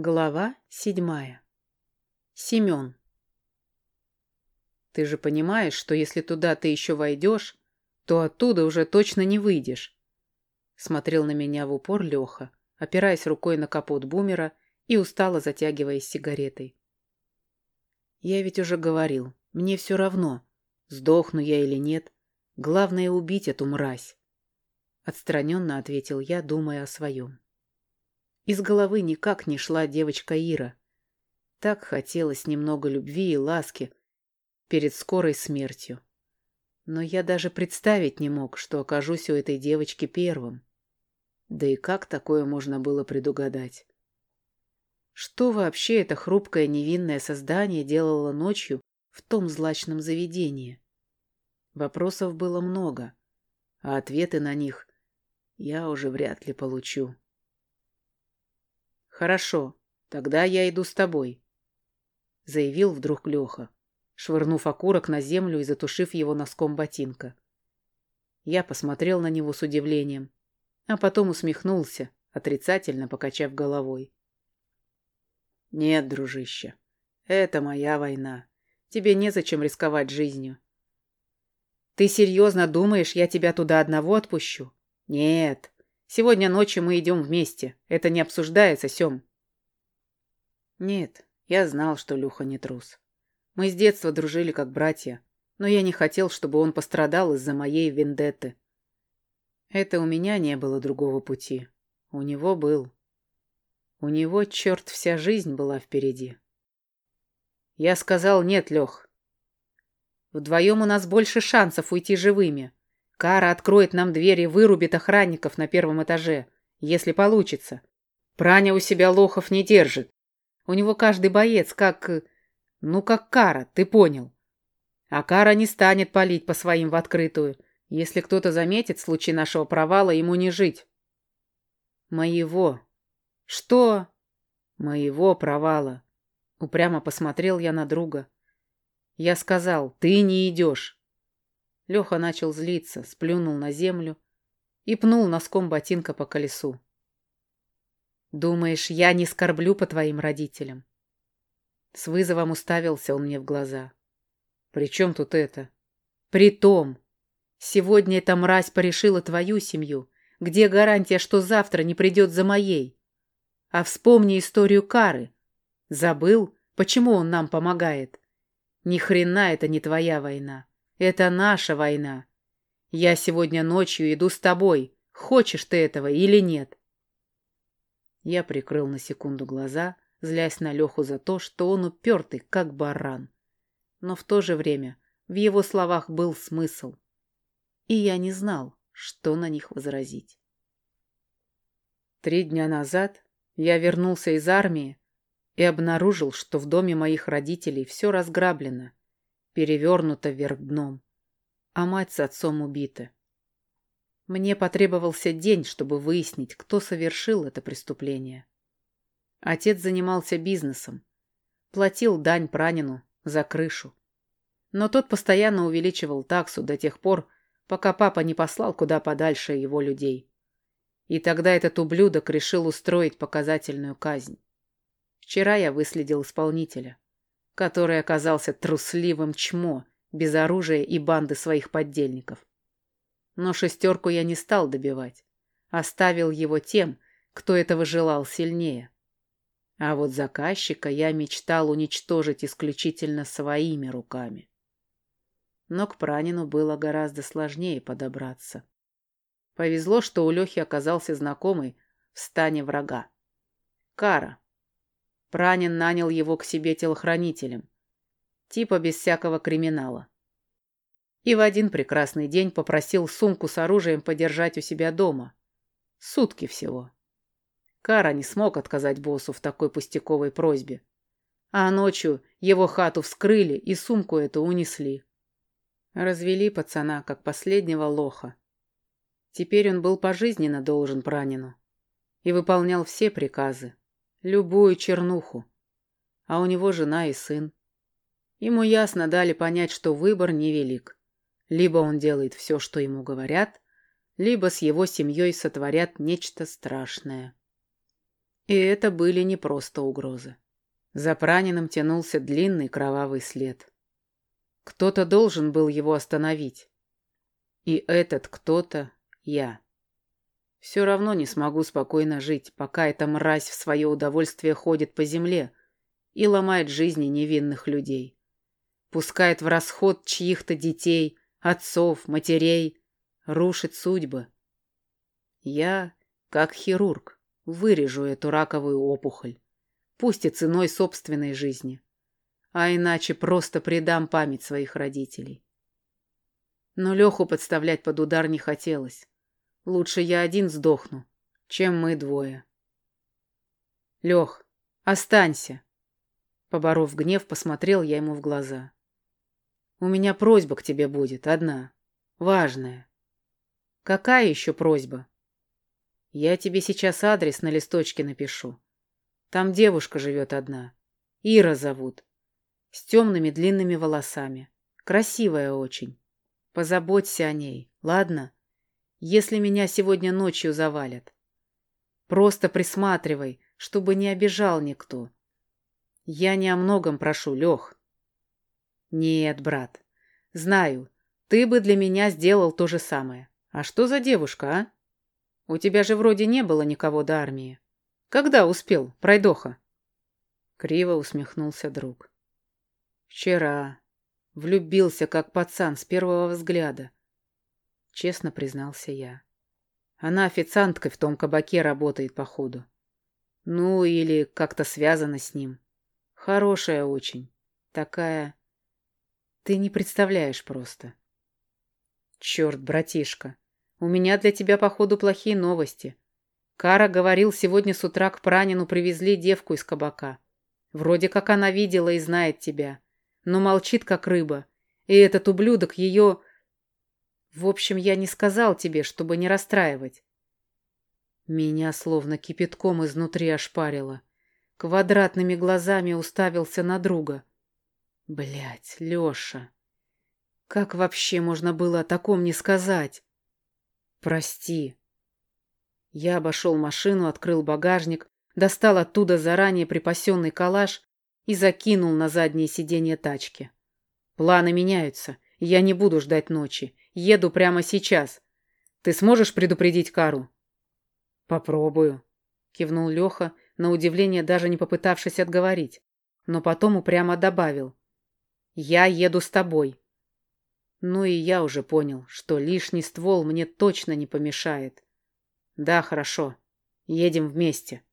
Глава седьмая. Семен. Ты же понимаешь, что если туда ты еще войдешь, то оттуда уже точно не выйдешь. Смотрел на меня в упор Леха, опираясь рукой на капот бумера и устало затягиваясь сигаретой. Я ведь уже говорил, мне все равно, сдохну я или нет. Главное убить эту мразь. Отстраненно ответил я, думая о своем. Из головы никак не шла девочка Ира. Так хотелось немного любви и ласки перед скорой смертью. Но я даже представить не мог, что окажусь у этой девочки первым. Да и как такое можно было предугадать? Что вообще это хрупкое невинное создание делало ночью в том злачном заведении? Вопросов было много, а ответы на них я уже вряд ли получу. «Хорошо, тогда я иду с тобой», — заявил вдруг Леха, швырнув окурок на землю и затушив его носком ботинка. Я посмотрел на него с удивлением, а потом усмехнулся, отрицательно покачав головой. «Нет, дружище, это моя война. Тебе незачем рисковать жизнью». «Ты серьезно думаешь, я тебя туда одного отпущу?» «Нет, Сегодня ночью мы идем вместе. Это не обсуждается, Сем. Нет, я знал, что Люха не трус. Мы с детства дружили как братья, но я не хотел, чтобы он пострадал из-за моей вендетты. Это у меня не было другого пути. У него был. У него, черт, вся жизнь была впереди. Я сказал нет, Лех. Вдвоем у нас больше шансов уйти живыми. Кара откроет нам дверь и вырубит охранников на первом этаже, если получится. Праня у себя лохов не держит. У него каждый боец как... Ну, как Кара, ты понял. А Кара не станет палить по своим в открытую. Если кто-то заметит в случае нашего провала, ему не жить. Моего. Что? Моего провала. Упрямо посмотрел я на друга. Я сказал, ты не идешь. Леха начал злиться, сплюнул на землю и пнул носком ботинка по колесу. «Думаешь, я не скорблю по твоим родителям?» С вызовом уставился он мне в глаза. «При чем тут это?» «При том, сегодня эта мразь порешила твою семью. Где гарантия, что завтра не придет за моей? А вспомни историю Кары. Забыл, почему он нам помогает? Ни хрена это не твоя война. Это наша война. Я сегодня ночью иду с тобой. Хочешь ты этого или нет?» Я прикрыл на секунду глаза, злясь на Леху за то, что он упертый, как баран. Но в то же время в его словах был смысл. И я не знал, что на них возразить. Три дня назад я вернулся из армии и обнаружил, что в доме моих родителей все разграблено перевернута вверх дном, а мать с отцом убиты. Мне потребовался день, чтобы выяснить, кто совершил это преступление. Отец занимался бизнесом, платил дань Пранину за крышу. Но тот постоянно увеличивал таксу до тех пор, пока папа не послал куда подальше его людей. И тогда этот ублюдок решил устроить показательную казнь. Вчера я выследил исполнителя который оказался трусливым чмо, без оружия и банды своих поддельников. Но шестерку я не стал добивать. Оставил его тем, кто этого желал сильнее. А вот заказчика я мечтал уничтожить исключительно своими руками. Но к Пранину было гораздо сложнее подобраться. Повезло, что у Лехи оказался знакомый в стане врага. Кара, Пранин нанял его к себе телохранителем. Типа без всякого криминала. И в один прекрасный день попросил сумку с оружием подержать у себя дома. Сутки всего. Кара не смог отказать боссу в такой пустяковой просьбе. А ночью его хату вскрыли и сумку эту унесли. Развели пацана, как последнего лоха. Теперь он был пожизненно должен Пранину и выполнял все приказы. Любую чернуху. А у него жена и сын. Ему ясно дали понять, что выбор невелик. Либо он делает все, что ему говорят, либо с его семьей сотворят нечто страшное. И это были не просто угрозы. За Праниным тянулся длинный кровавый след. Кто-то должен был его остановить. И этот кто-то — я. Все равно не смогу спокойно жить, пока эта мразь в свое удовольствие ходит по земле и ломает жизни невинных людей. Пускает в расход чьих-то детей, отцов, матерей, рушит судьбы. Я, как хирург, вырежу эту раковую опухоль, пусть и ценой собственной жизни, а иначе просто предам память своих родителей. Но Леху подставлять под удар не хотелось. Лучше я один сдохну, чем мы двое. Лех, останься. Поборов гнев, посмотрел я ему в глаза. У меня просьба к тебе будет, одна. Важная. Какая еще просьба? Я тебе сейчас адрес на листочке напишу. Там девушка живет одна. Ира зовут. С темными длинными волосами. Красивая очень. Позаботься о ней, ладно? Если меня сегодня ночью завалят. Просто присматривай, чтобы не обижал никто. Я не о многом прошу, Лех. Нет, брат. Знаю, ты бы для меня сделал то же самое. А что за девушка, а? У тебя же вроде не было никого до армии. Когда успел, пройдоха? Криво усмехнулся друг. Вчера. Влюбился, как пацан, с первого взгляда честно признался я. Она официанткой в том кабаке работает, походу. Ну, или как-то связана с ним. Хорошая очень. Такая... Ты не представляешь просто. Черт, братишка, у меня для тебя, походу, плохие новости. Кара говорил, сегодня с утра к Пранину привезли девку из кабака. Вроде как она видела и знает тебя, но молчит, как рыба. И этот ублюдок ее... В общем, я не сказал тебе, чтобы не расстраивать. Меня словно кипятком изнутри ошпарило. Квадратными глазами уставился на друга. Блять, Леша. Как вообще можно было о таком не сказать? Прости. Я обошел машину, открыл багажник, достал оттуда заранее припасенный калаш и закинул на заднее сиденье тачки. Планы меняются, я не буду ждать ночи. Еду прямо сейчас. Ты сможешь предупредить Кару?» «Попробую», — кивнул Леха, на удивление даже не попытавшись отговорить, но потом упрямо добавил. «Я еду с тобой». Ну и я уже понял, что лишний ствол мне точно не помешает. «Да, хорошо. Едем вместе».